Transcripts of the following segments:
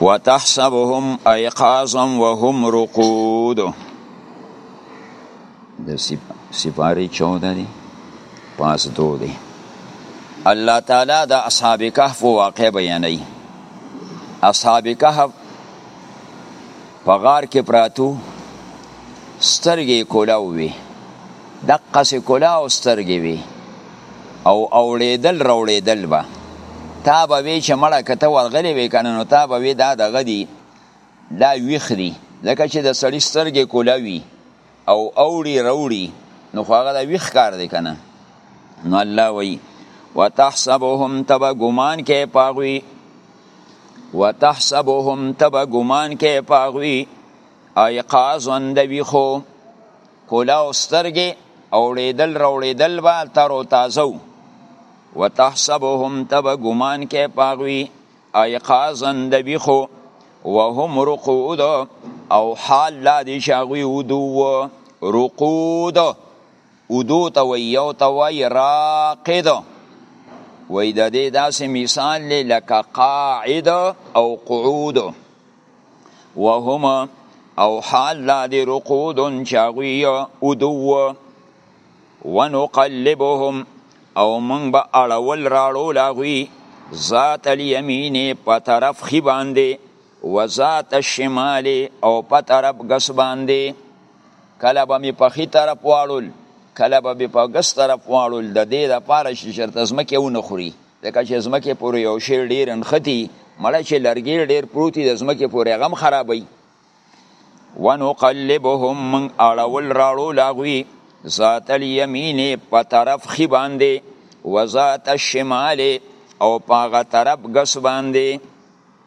وتحسبهم ايقاظا وهم رقود د سپاری 14 دی پاس دو دی الله تعالی د اصحاب کهف واقع بیانوي اصحاب کهف په غار کې پراتو سترګې کولاو وي دقسې کلا او سترګې وي او اوړېدل روړېدل به تا به وی چې مړه که ته ورغلی وې که نه نو تا به وی دا دغه دي دا ویښ دي ځکه چې د سړي سترګې کوله وي او اوړي روړي نو خو هغه د ویښ کار دی که نه نو الله وی وتحسبهم تبا ګمان کې پاغوي وتحسبهم تبا ګمان کې پاغوي ایقاظن د ویخو کلا او سترګې اوړېدل راوړېدل به تر او تازه و وتحسبهم ته به ګمان کې پاغوي ایقاظا د ویښو وهم رقود او حال لا دي چې هغوی ودو رقود ودو ته وایي یو ته وایي راقد وایي د دې داسې مثال دی لکه قاعد او قعود وهم او حال دا دی رقودن چاغوی ادو ونقلبهم او من با اړول راړو لاغوی ذات الیمین په طرف خی باندې و ذات الشمال او په طرف غس باندې کله به می په خی طرف واړول کله به په غس طرف واړول د دې لپاره چې شرط ازمکه و نه خوري ځکه چې ځمکې پورې یو شی ډېر نښتي مړه چې لرګی ډېر پروتي د ځمکې پورې هغه هم خرابوي ونقلبهم من اړول راړو لاغوي ذات الیمین په طرف خی باندې وذات الشمال او پاغه طرف ګس باندې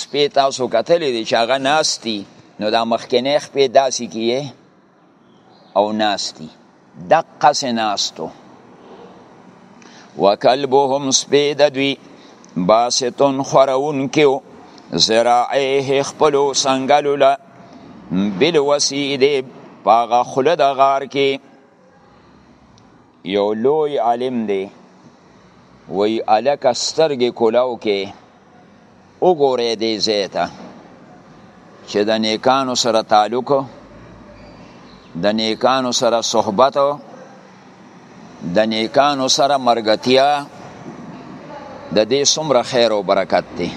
سپی تاسو کتلی دی چې هغه ناستی نو دا مخکنی خپې داسې کیه او ناستی دقه سه ناستو وکلبهم سپی د دوی باستون خورون کیو زراعه خپلو سنگلو له بل وسیده پاغه خله د غار کې یو لوی عالم دی وی الک سترګې کولاو کې وګورې دی زیته چې د نیکانو سره تعلق د نیکانو سره صحبت د نیکانو سره مرګتیا د دې څومره خیر او برکت دی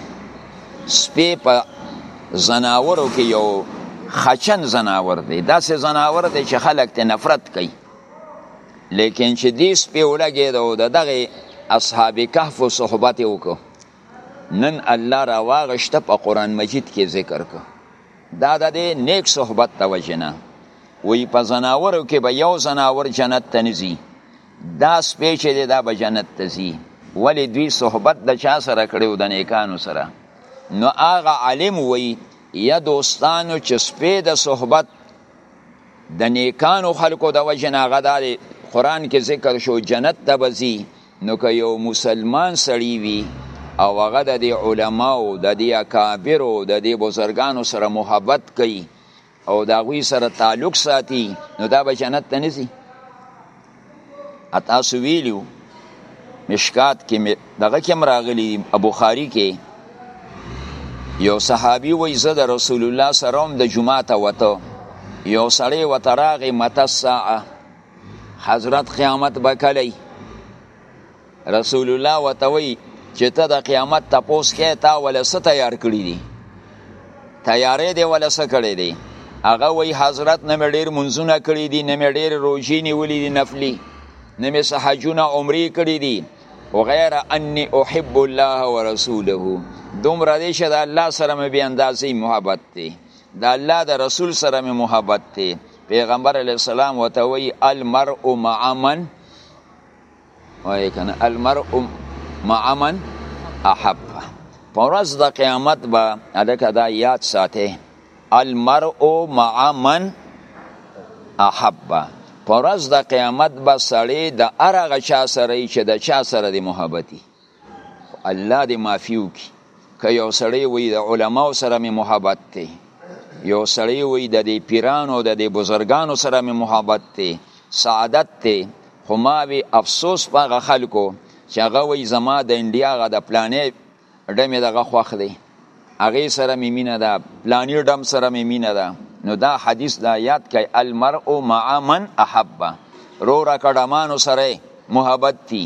سپې په زناورو کې یو خچن زناور دی داسې زناور دی چې خلک ته نفرت کوي لیکن چې دې سپې ولګېده او د دغې اصحاب کهف و صحبت یې وکړو نن الله را واغشته په قرآن مجید کې ذکر کو دا د دې نیک صحبت ته وجنه وی په زناورو کې به یو زناور جنت ته نزي دا سپې چې دی دا به جنت ته ځي ولې دوی صحبت د چا سره کړی او د نیکانو سره نو هغه عالم وی یا دوستانو چې سپې د صحبت د نیکانو خلکو د وجه نه هغه دا دی قرآن کې ذکر شو جنت ته به ځي نو که یو مسلمان سړی وي او هغه د دې علماو د دې اکابرو د دې بزرګانو سره محبت کوي او د هغوی سره تعلق ساتي نو دا به جنت ته نه ځي اتا سو ویلیو مشکات کې دغه کې مراغلی بخاری کې یو صحابي وای زه د رسول الله سره هم د جمعه ته وته یو سړی وته راغی مت الساعه حضرت قیامت به کلی رسول الله وتوي چې ته د قیامت تپوس کې تا ولا ست تیار کړی دي تیارې دی ولا ست کړی دي هغه وی حضرت نه ډیر منځونه کړی دي نه ډیر روزي نیولې دي نفلي نه مې سحجونه عمرې کړی دي وغیر انی احب الله ورسوله دومره دې شه د الله سره مې به اندازې محبت دی د الله د رسول سره مې محبت دی پیغمبر علی السلام وتوي المرء مع من وای کنه المرء مع من احب پرز د قیامت با الکه دا یاد ساته المرء مع من احب پرز د قیامت با سړی د ارغه چا سره چې د چا سره د محبتي الله دې معافي وکړي که یو سړی وایي د علماو سره مې محبت دی یو سړی وایي د دې پیرانو د دې بزرګانو سره مې محبت دی سعادت دی خو ما وی افسوس په هغه خلکو چې هغه وایي زما د انډیا هغه د پلانې ډه مې دغه خوښ دی هغې سره مې مینه ده پلاني ډم سره مې مینه ده نو دا حدیث دا یاد کړئ المرء مع من احبه روره که ډمانو سره محبت دی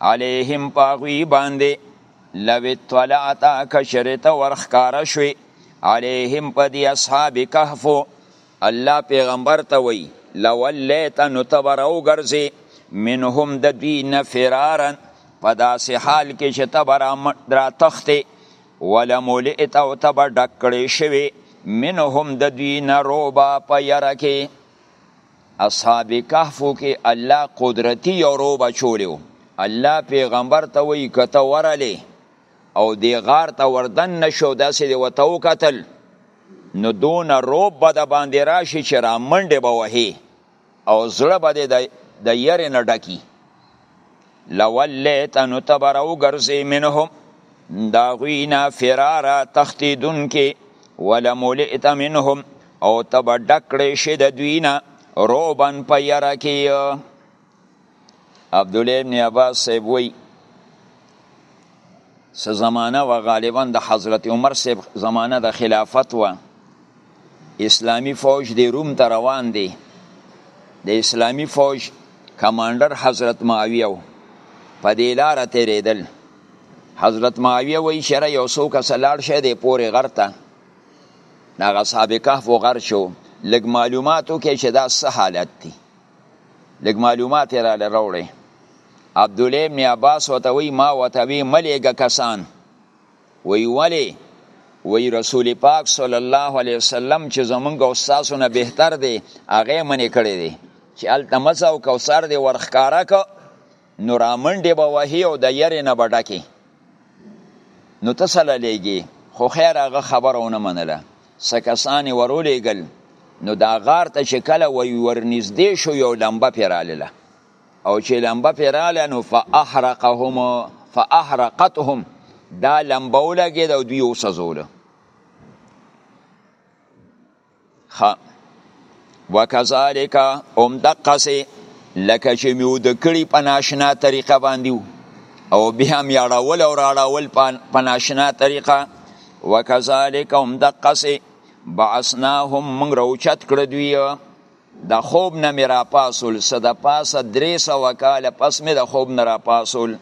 علیهم پاغوی باندې لو اطلعت کشرت ورخکار شوی علیهم په دی اصحاب کهف الله پیغمبر ته وی لولیت نو تبرو ګرځي منهم د دوی نفرارا په داسې حال کې چې تبرا درا تخته ولمولئت او تبر ډکړې شوی منهم د دوی نه روبا په یره کې اصحاب کهفو کې الله قدرتی یو روب چولیو الله پیغمبر ته وی کته ورلی او دی غار ته وردن نشو داسې دی وتو قتل نو دون روب به د باندې راشي چې را منډه به وهي او زړه به د د یری نه ډکی لولیت نو ته به راوګرځې منهم د هغوی نه فراره تښتېدونکې ولملئت منهم او ته به ډک کړی شې د دوی نه روبن په یره کې عبدالله ابن عباس صاحب وی څه زمانه و غالبا د حضرت عمر صاحب زمانه د خلافت و اسلامی فوج دی روم ته روان دی د اسلامی فوج کمانډر حضرت معاویه و په دې لار تیرېدل حضرت معاویه وایي چې یو څو کسه لاړ شی دی پورې غر ته د هغه اصحاب کهف و غر شو لږ معلومات وکړي چې دا څه حالت دی لږ معلومات یې راله راوړی عبدالله ابن عباس ورته وایي ما ورته ویې مه کسان وی ولی وی رسول پاک صلی الله علیه وسلم چې زمونږ او تاسو نه بهتر دی هغه منې کړی دی چې الته مزه او کوثر دی ورخکارا ک نو رامنډې به وهي او د یری نه به ډکې نو ته سره لیږي خو خیر هغه خبره ونه منله څه کسانې ورولېږل نو دا غار ته چې کله وی ورنږدې شو یو لمبه پرې رالله او چې لمبه پې راله نو فاحرقهم فاحرقتهم دا لمبه ولګېده او دوی وسوځوله وکذالک هم دقسې لکه چې مې وده کړي په ناشنا طریقه باندې او بیا مې اړول او راړول په ناشنا طریقه وکذالک هم دقسې بعثناهم موږ راوچت کړه دوی د خوب نه مې راپاسول څه د پاسه درې سوه کاله پس مې د خوب نه راپاسول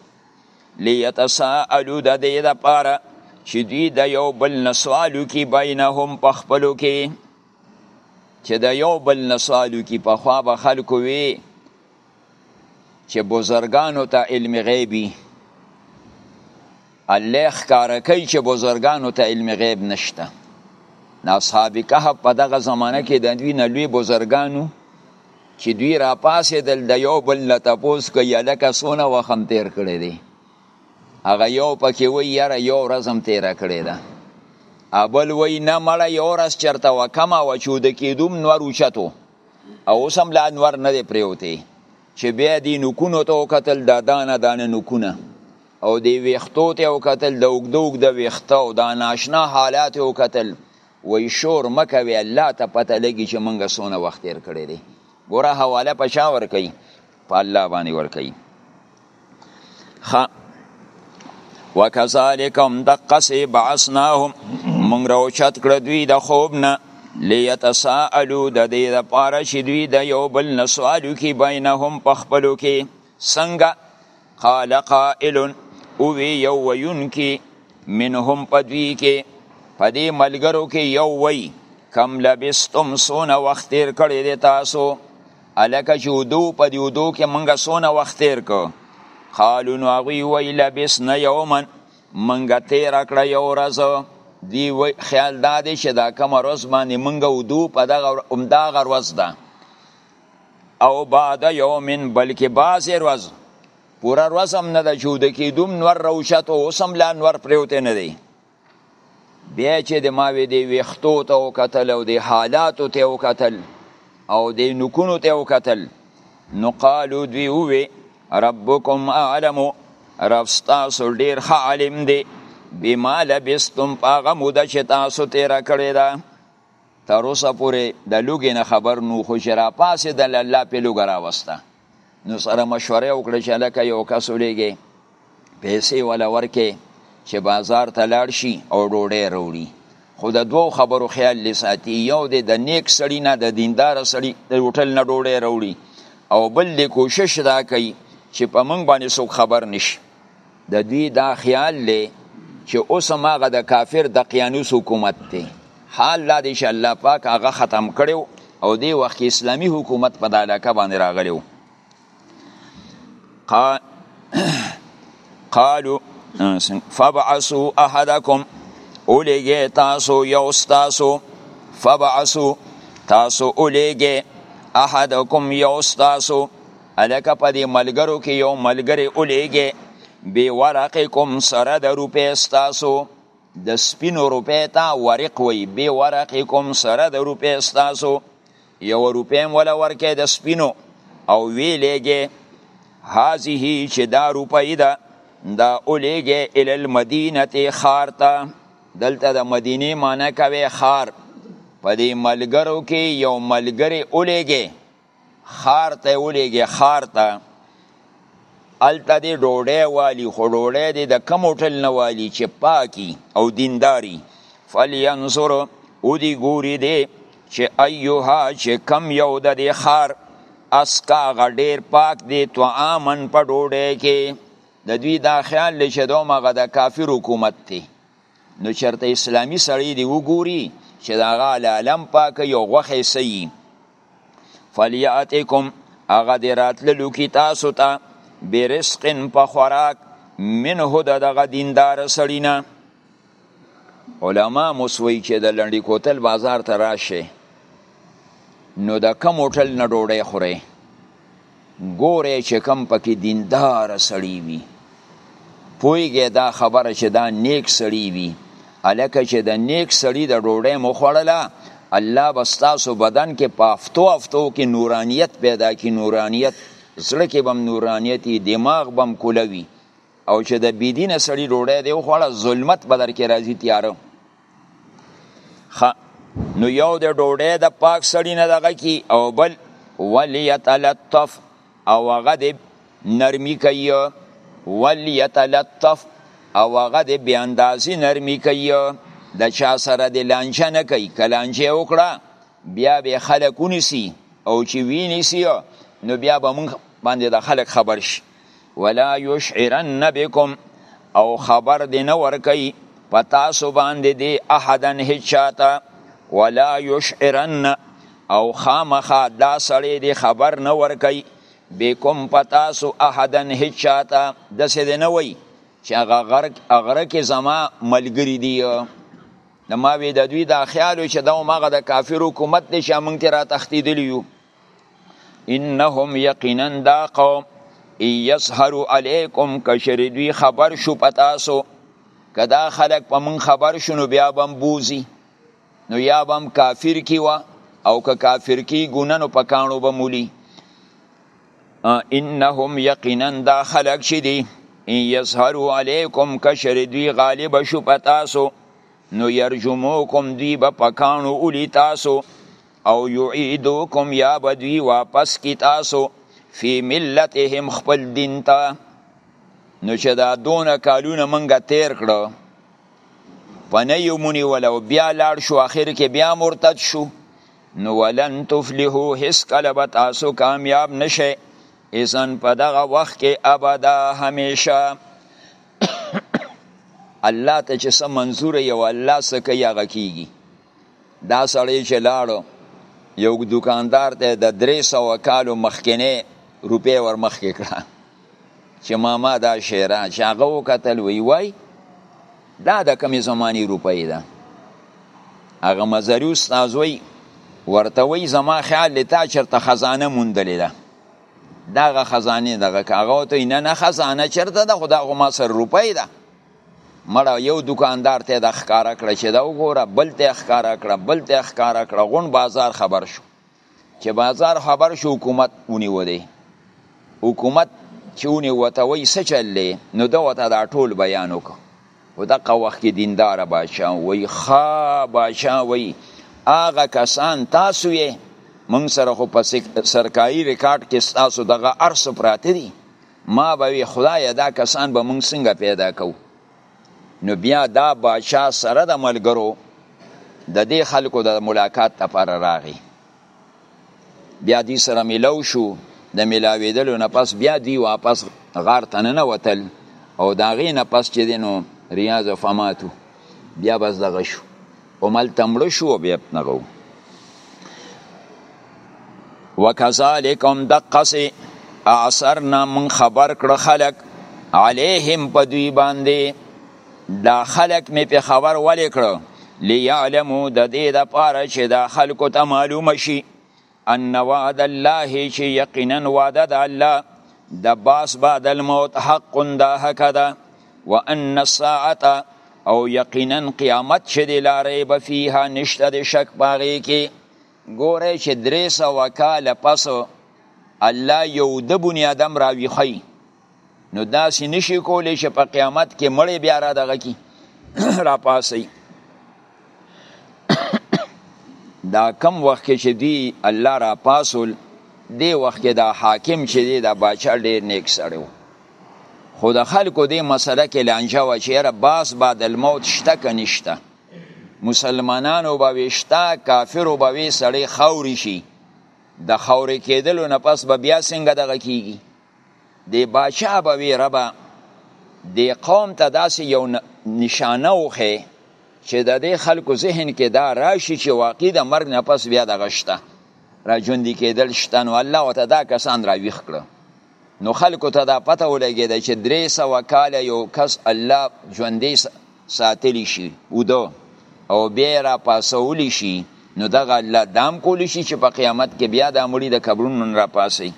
لیتساءلو د دې دپاره چې دوی د یو بل نه سوال وکړي بینهم په خپلو کې چې د یو بل نه سوال وکړي پخوا به خلکو وي چې بزرګانو ته علم غیبي الله ښکاره کوي چې بزرګانو ته علم غیب نشته د اصحاب کهف په دغه زمانه کې د دوی نه لوی بزرګانو چې دوی را پاسېدل د یو بل نه تپوس کوي هلکه څونه وخت هم تېر کړی دی هغه یو پکې وایي یاره یو ورځ هم تېره کړې ده بل وایي نه مړه یو ورځ چېرته وه کمه وه چې د کېدو هم نور اوچتو او اوس هم لا نور نه دی پرېوتی چې بیا دې نوکونو ته وکتل دا دانه دانه نوکونه او دی ویختو ته وکتل د اوږده اوږده ویخته او دا ناشنا حالات وکتل وای شور مکوي الله ته پته لګي چې مونږه سونه وخت تیر کړی دی ګوره حواله په چا ور کوي په الله باندې ور کوي خ وکذالکم دقسی بعثناهم مونږ راوچت کړ دوی د خوب نه لیتساءلوا د دې لپاره چې دوی د یو بل نه سوالو کې بینهم په خپلو کې څنګه قال قائل او وی یو ویونکی منهم پدوی کې پدې ملګرو کې یو وی کم لبستم سونه وخت تیر کړی دی تاسو الکه چې ودو په دې ودو کې منګه سونه وخت تیر کو قالو نو هغوی وی لبسنا یوما منګه تیر کړه یو ورځ دی وی خیال دا دی چې دا کومه ورځ باندې منګه ودو په دغه همدغه ورځ ده او بعد یوم بلکې بعضې ورځ پوره ورځ هم نه ده چې وده کېدوم نور روشت او اوس هم لا نور پرېوتی نه دی بیا چې د ماوې د ویښتو ته وکتل او د حالاتو ته وکتل او د نکونو ته وکتل نو قالو دوی ووی ربکم اعلم رب ستاسو ډیر ښه عالم دی بما لبستم په هغه موده چې تاسو تیره کړې ده تر اوسه پورې د لوګې نه خبر نو خو چې راپاڅېدل الله پې لوګه راوسته نو سره مشوره یې وکړه چې هلکه یو کس ولېږې پیسې وله ورکې چې بازار ته لاړ شي او ډوډۍ راوړي خو د دوو خبرو خیال لې ساتي یو دی د نیک سړي نه د دیندار سړي د هوټل نه ډوډۍ راوړي او بل دې کوشش دا کوي چې په موږ باندې څوک خبر نشي د دوی دا خیال دی چې اوس هم هغه د کافر دقیانوس حکومت دی حال دا دی چې الله پاک هغه ختم کړو او دی وخت اسلامی حکومت په دالکه باندې راغلی وو قالو فبعثو احدکم اولیگه تاسو یو ستاسو فبعثو تاسو اولیگه احدکم یو ستاسو الکه په دې ملګرو کې یو ملګری الیږي بی ورقکم سره د روپې ستاسو د سپینو روپې ته ورق وی بی ورقکم سره د روپې ستاسو یو روپې ولا ورکه د سپینو او وی لګي هذه چې دا روپې ده دا الیږي ال المدینه خارته دلته د مدینه معنی کوي خار په دې ملګرو کې یو ملګری الیږي خار ته ولېږي خار ته الته دی ډوډۍ والی خو ډوډۍ دی د کم هوټل نه والی چې پاکی او دینداری فلینظر او دی ګوری دی چې ایوها چې کم یو د دی خار اسکا غډیر پاک دی تو آمن په ډوډۍ کې د دوی دا خیال دی چې دوم هغه د کافر حکومت دی نو چرته اسلامی سړی دی وګوري چې دا غا لالم پاک یو غوخه سی فلیاتکم هغه دی راتللو کی تاسو ته تا برزق په خوراک منه د دغه دیندار سړینا علما مسوي چې د لنډی کوتل بازار ته راشه نو د کم هوټل نه ډوډۍ خوره ګورئ چې کم پکې دیندار سړی وي پویږي دا خبره چې دا نیک سړی وي الکه چې د نیک سړی د ډوډۍ مخړله الله بستاسو بدن کې په افتو افتو کې نورانیت پیدا کی نورانیت زړه کې بم نورانیتی دماغ بم کولوي او چې د بيدینه سړی ډوډۍ دی خوړه ظلمت بدر کې راځي تیاره خ نو یو د ډوډۍ د پاک سړی نه دغه کی او بل ولیتلطف او هغه د نرمی کوي ولیتلطف او هغه د بی اندازې نرمی کوي د چا سره د لانجه نه کوي کلانجه وکړه بیا به خلک ونیسي او چې وینیسي نو بیا به مونږ باندې د خلک خبر شي ولا یشعرن بكم او خبر دې نه ورکي په تاسو باندې دی احدن هچاته ولا یشعرن او خامخا دا سړی دی خبر نه ورکي بكم په تاسو احدن هچاته د څه دی نه وي چې هغه غرق اغره کې زما ملګری دی د ما وی د دوی دا خیال چې دا مغه د کافر حکومت دی چې موږ ته را تختیدلی یو انهم یقینا دا قوم یسهر علیکم کشر دوی خبر شو پتاسو کدا خلق په من خبر شنو بیا بم بوزي نو یا بم کافر کی وا او که کافر کی ګوننو پکانو بمولی انهم یقینا دا خلق شدی ان یسهرو علیکم کشر دوی غالب شو پتاسو نو یرجموکم دوی به پکانو اولی تاسو او یعیدوکم یا به دوی واپس کی تاسو فی ملتهم خپل دین ته نو چې دا دونه کالونه منګه تیر کړو په نه یو مونی ولو بیا لاړ شو اخر کې بیا مرتد شو نو ولن تفلحو هیڅ کله به تاسو کامیاب نشئ اذن په دغه وخت کې ابدا همیشه الله ته چې څه منظور یو الله څه کوي هغه کیږي دا سړی چې لاړو یو دکاندار ته د درې سوه کالو مخکنی روپۍ ورمخکې کړه چې ماما دا شعره چې هغه وکتل وی وای دا د کمې زماني روپۍ ده هغه مزري استاد وی ورته وی زما خیال دی تا چېرته خزانه موندلې ده دغه خزانه دغه هغه ته نه نه خزانه چرته ده خدا غو ما سر روپۍ ده مړه یو دکاندار ته د ښکارا کړ چې دا وګوره بل ته ښکارا کړ بل ته ښکارا کړ غون بازار خبر شو چې بازار خبر شو حکومت ونی وده حکومت چې ونی وته وای سچلې نو دا وته دا ټول بیان وکړ او دا قوخ کې دیندار بادشاہ وای خا بادشاہ وای هغه کسان تاسو یې مونږ سره خو په سرکاري ریکارډ کې تاسو دغه ارس پراته دي ما به وی خدای دا کسان به مونږ څنګه پیدا کوو نو بیا دا باچا سره د ملګرو د دې خلکو د ملاقات لپاره راغی بیا دې سره ملو شو د ملاویدلو نه پس بیا دی واپس غار ته نه وتل او دا غي نه پس چې دینو ریاض فماتو بیا بس دغه شو اومل تمړ شو بیا نغو وکذالک هم دقسی اعصرنا من خبر کړ خلق علیهم په دوی باندې دا خلق می په خبر ولې کړ لیعلمو د دې د پاره چې دا خلکو ته معلومه شي ان وعد الله چې یقینا وعده د الله د باس بعد الموت حق دا حق ده وان الساعه او یقینا قیامت چې د لارې به فيها نشته د شک باغې کې ګوره چې درې سوه کاله پس الله یو د بنیادم راویخی نو داسې نشي کولی چې په قیامت کې مړی بیا را دغه کی را پاسي دا کم وخت کې چې دی الله را پاسول دی وخت کې دا حاکم چې دی دا باچا ډیر نیک سړی و خو د خلکو دې مسله کې لانجه و چې یاره باس بعد الموت شته که نشته مسلمانانو به وي شته کافرو به وي سړی خاورې شي د خاورې کېدلو نه پس به بیا څنګه دغه کیږي دی باچا به وی ربا دی قوم ته داسې یو نشانه وخی چې د دې خلکو ذهن کې دا راشي چې واقعي د مرګ نه پس بیا دغه شته را ژوندي کېدل شته نو الله ورته دا کسان راویښ کړه نو خلکو ته دا پته ولګېده چې درې سوه کاله یو کس الله ژوندی ساتلی شي اوده او بیا یې راپاسولی شي نو دغه الله دام کولی شي چې په قیامت کې بیا دا مړي د قبرونو نه راپاسي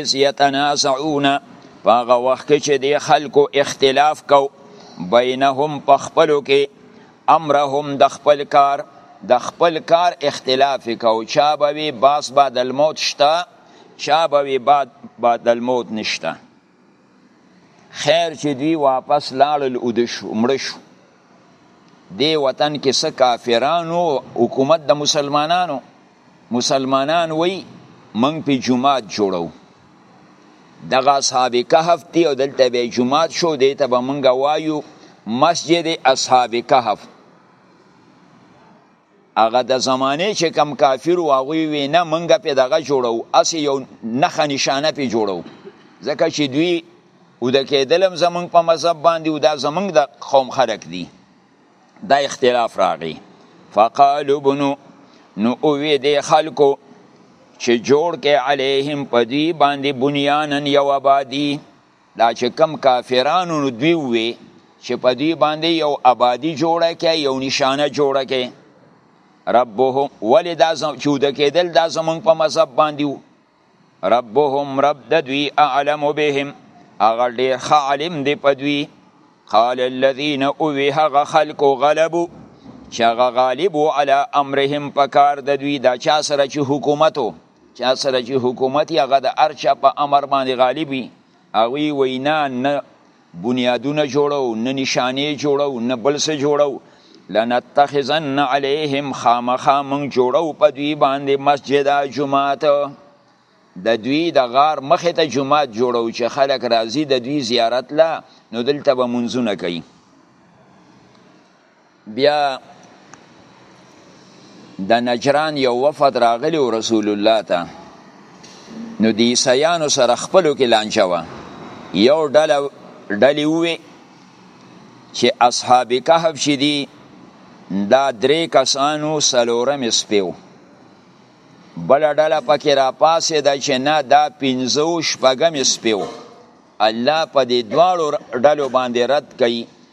اذ یتنازعون فاغه وخت کې چې د خلکو اختلاف کو بینهم په خپلو کې امرهم د خپل کار د خپل کار اختلاف کو چا به وی باس بعد الموت شته چا به وی بعد بعد الموت نشته خیر چې دوی واپس لاړل او د شو مړ شو دی وطن کې څه کافرانو حکومت د مسلمانانو مسلمانان وی منګ په جماعت جوړو دغه اصحاب کهف دی او دلته به جماعت شو دی ته به منګ وایو مسجد اصحاب کهف هغه د زمانه چې کم کافر او هغه وی نه منګ په دغه جوړو اس یو نخه نشانه په جوړو ځکه چې دوی او د کېدلم زمنګ په مذهب باندې او دا زمنګ د قوم خلق دي دا اختلاف راغی فقالو بنو نو اوی د خلکو چې جوړ کې علیهم پدی باندې بنیانن یو آبادی دا چې کم کافرانو نو دوی وی چې په دوی باندې یو آبادی جوړه کې یو نشانه جوړه کې ربهم ولی دا زم چوده کېدل دا زمونږ په مذهب باندې وو ربهم رب د دوی اعلم بهم هغه ډېر ښه عالم دی په دوی قال الذين اوی هغه خلق غلبو چې هغه غالب علی امرهم په کار د دوی دا چا سره چې حکومت وو چا سره چې حکومت یې هغه د هر چا په امر باندې غالب وي هغوی وایي نه نه بنیادونه جوړو نه نشانې جوړو نه بل څه جوړو لنتخذن علیهم خامخا موږ جوړو په دوی باندې مسجد جماعت د دوی د غار مخې ته جماعت جوړو چې خلک راځي د دوی زیارت لا نو دلته به منځونه کوي بیا د نجران یو وفد راغلی او رسول الله ته نو د عیسیانو سره خپلو کې لانجه وه یو ډله ډلې ووې چې اصحاب کهف چې دي دا درې کسانو څلورم سپی و بله ډله پکې راپاڅېده چې نه دا پنځه شپږم سپی و الله په دې دواړو ډلو باندې رد کوي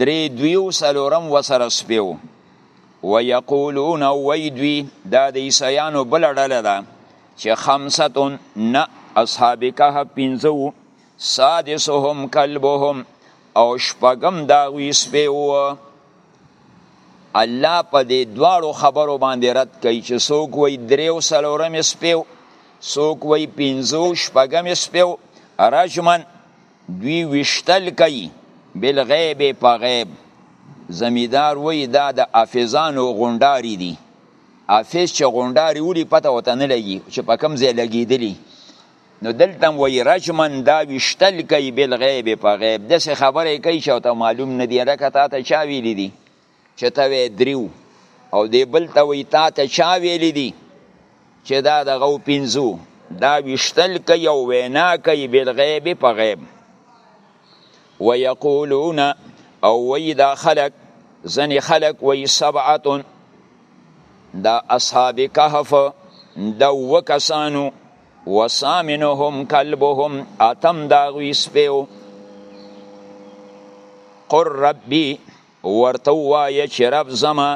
درې دوی او سلورم وسره سپیو و یقولون وی دوی دا د عیسایانو بل ډله ده چې خمسه نه اصحاب کهف پنځو سادسهم کلبهم او شپږم دا وی سپیو الله په دې دواړو خبرو باندې رد کوي چې څوک وی درې او سلورم سپیو څوک وی پنځو شپږم سپیو رجمن دوی وشتل کوي بالغیب په غیب زمیدار وی دا د حافظانو غونډاری دي حافظ چې غونډاری ولي پته وته نه لګي چې په کم ځای لګیدلی نو دلته وی رجمن دا وشتل کوي بالغیب په غیب داسې خبره کوي چې ته معلوم نه دی لکه تا ته چا ویلی دي چې ته وې دریو او دی بل ته وی تا ته چا ویلی دی چې دا دغه او پنځو دا وشتل کوي او وینا کوي بالغیب په غیب ویقولون او وی دا خلق ځنې خلق وی سبعتون دا اصحاب کهف دا وکسانو وسامنهم کلبهم اتم داغوی سپیو قر ربی ورته وایه چې رب زما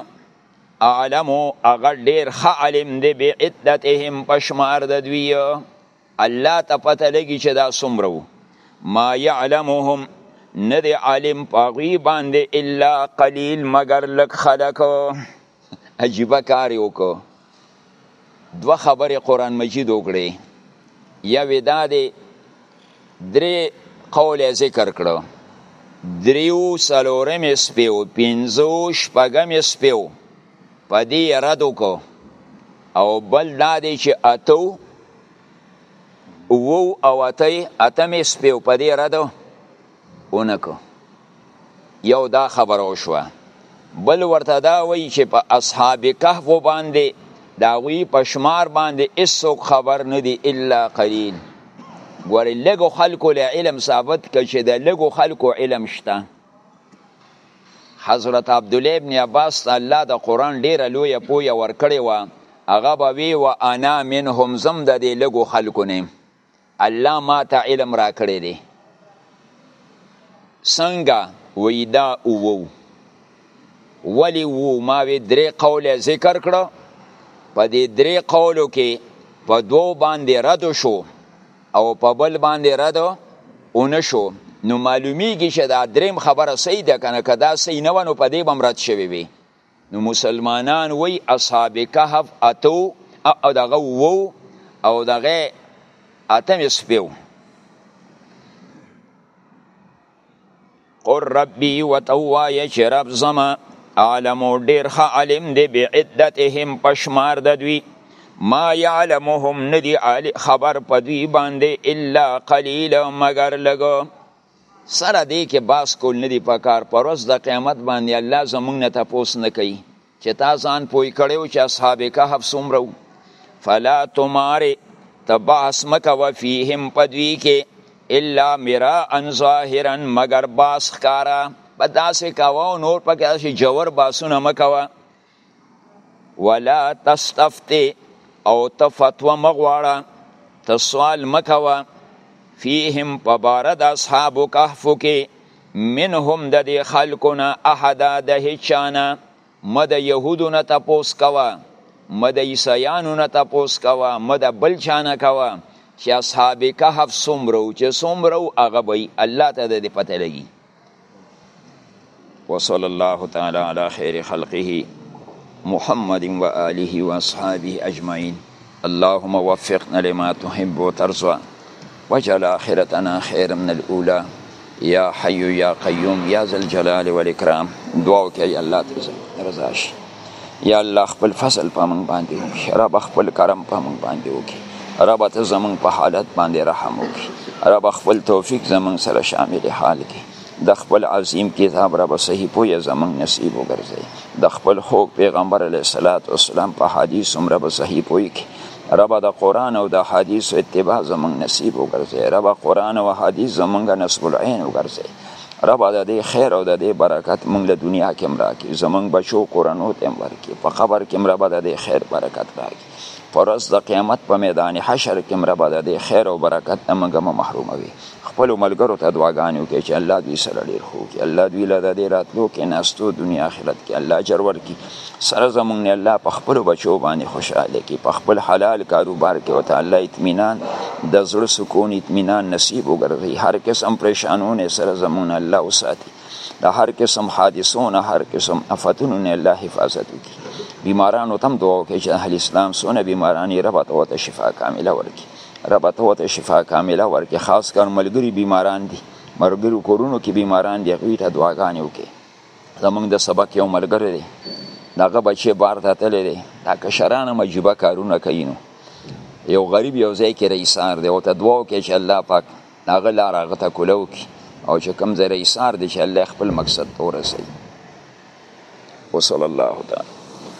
اعلمو هغه ډیر ښه عالم دی به عدتهم پشمار د دوی الله ته پته لګي چې دا څومره وو ما يعلمهم نه دی عالم پاغوی باندې الا قلیل مگر لک خلق عجیبه کار وکړو دوه خبرې قرآن مجید وکړي یوې دا دی درې قول ذکر کړو دریو سلورم سپیو پینزو شپگم سپیو پا دی ردو کو او بل دا دی چې اتو وو او اتی اتم سپیو پا دی ردو اونکو یو دا خبره وشوه بل ورته دا وایي چې په اصحاب کهف باندې د هغوی په شمار باندې هېڅوک خبر نه دي الا قلیل ګورې لږو خلکو له علم ثابت که چې د لږو خلکو علم شته حضرت عبدالله ابن عباس ته الله د قرآن ډېره لویه پویه ورکړې وه هغه به وی و انا منهم زم د دې لګو خلکو نه الله ماته علم راکړی دی څنګه وی دا اوو ولی وو ما وی درې قوله ذکر کړو په دې درې قولو کې په دو باندې رد شو او په بل باندې رد اون شو نو معلومیږي چې دا دریم خبره صحیح ده کنه کدا صحیح نه ونه په دې بم رد شوی وي نو مسلمانان وی اصحاب کهف اتو او دغه وو او دغه اتم سپیو قر ربی وتوایا چې رب زما عالم ډیر ښه عالم دی بعدتهم پشمار د دوی ما يعلمهم ندي خبر پدوی باندې الا قليل مگر لګو سره دی کې باس کول نه دی پکار پر ورځ د قیامت باندې الله زمونږ نه تپوس نه کوي چې تا ځان پوی کړو چې اصحاب کهف سومرو فلا تماره تباس مکه وفيهم پدوی کې الا مرا ان ظاهرا مگر باس خکارا په داسې کاوه او نور پکې داسې جوور باسونه مکوه ولا تستفتی او ته فتوا مغواړه ته سوال مکوه فیهم په باره د اصحابو کهفو کې منهم د دې خلکو نه احدا د هیچا نه مه د یهودو نه تپوس کوه مه د عیسیانو نه تپوس کوه مه د بل چا نه کوه چې اصحاب کهف څومره و چې څومره و هغه به الله ته د دې پته لګي وصلى الله تعالی علی خیر خلقه محمد و آله و اصحابه اجمعین اللهم وفقنا لما تحب وترضى واجعل آخرتنا خيرا من الأولى يا حي يا قيوم يا ذا الجلال والإكرام دعوك يا الله رضاش یا الله خپل فضل په موږ باندې وکړي رب خپل کرم په موږ باندې وکړي رب ته زموږ په حالت باندې رحم وکړي رب خپل توفیق زموږ سره شامل حال کړي د خپل عظیم کتاب رب صحیح پوی زمون نصیب وګرځي د خپل خو پیغمبر علی صلوات و سلام په حدیث هم رب صحیح پوی کی رب د قران او د حدیث اتباع زمون نصیب وګرځي رب قران او حدیث زمونږ نسب العين وګرځي رب د دې خیر او د دې برکت مونږ له دنیا کې هم راکړي زمونږ بچو کورنو ته هم ورکړي په قبر کې هم رب د دې خیر برکت راکړي په ورځ د قیامت په میدان حشر کې هم رب د دې خیر او برکت نه مونږ مه محروموي خپلو ملګرو ته دعاګانې وکړي چې الله دوی سره ډېر ښه وکړي الله دوی له د دې راتلو کېناستو دنیا آخرت کې الله اجر ورکړي سره زمونږ نه الله په خپل بچو باندې خوشاله کی په خپل حلال کاروبار کې وته الله اطمینان د زړه سکون اطمینان نصیب وګرځي هر قسم پریشانونه سره زمونږ الله وساتي د هر قسم حادثونه هر قسم افتونو نه الله حفاظت وکړي بیمارانو تم دعا وکړي چې اهل اسلام سونه بیمارانی رب ته وته شفا کامله ورکړي رب ته وته شفا کامله ورکړي خاص کر ملګری بیماران دي مرګرو کورونو کې بیماران دي غوی ته دعاګانې وکړي زمونږ د سبق یو ملګری دی دغه بچی بار ته تللی دی دا کشران هم عجیبه کارونه کوي نو یو غریب یو ځای کې رئیسار دی ورته دعا وکړي چې الله پاک هغه لار هغه ته کوله وکړي او چې کوم ځای رئیسار دی چې الله خپل مقصد ته ورسوي وصلی الله تعالی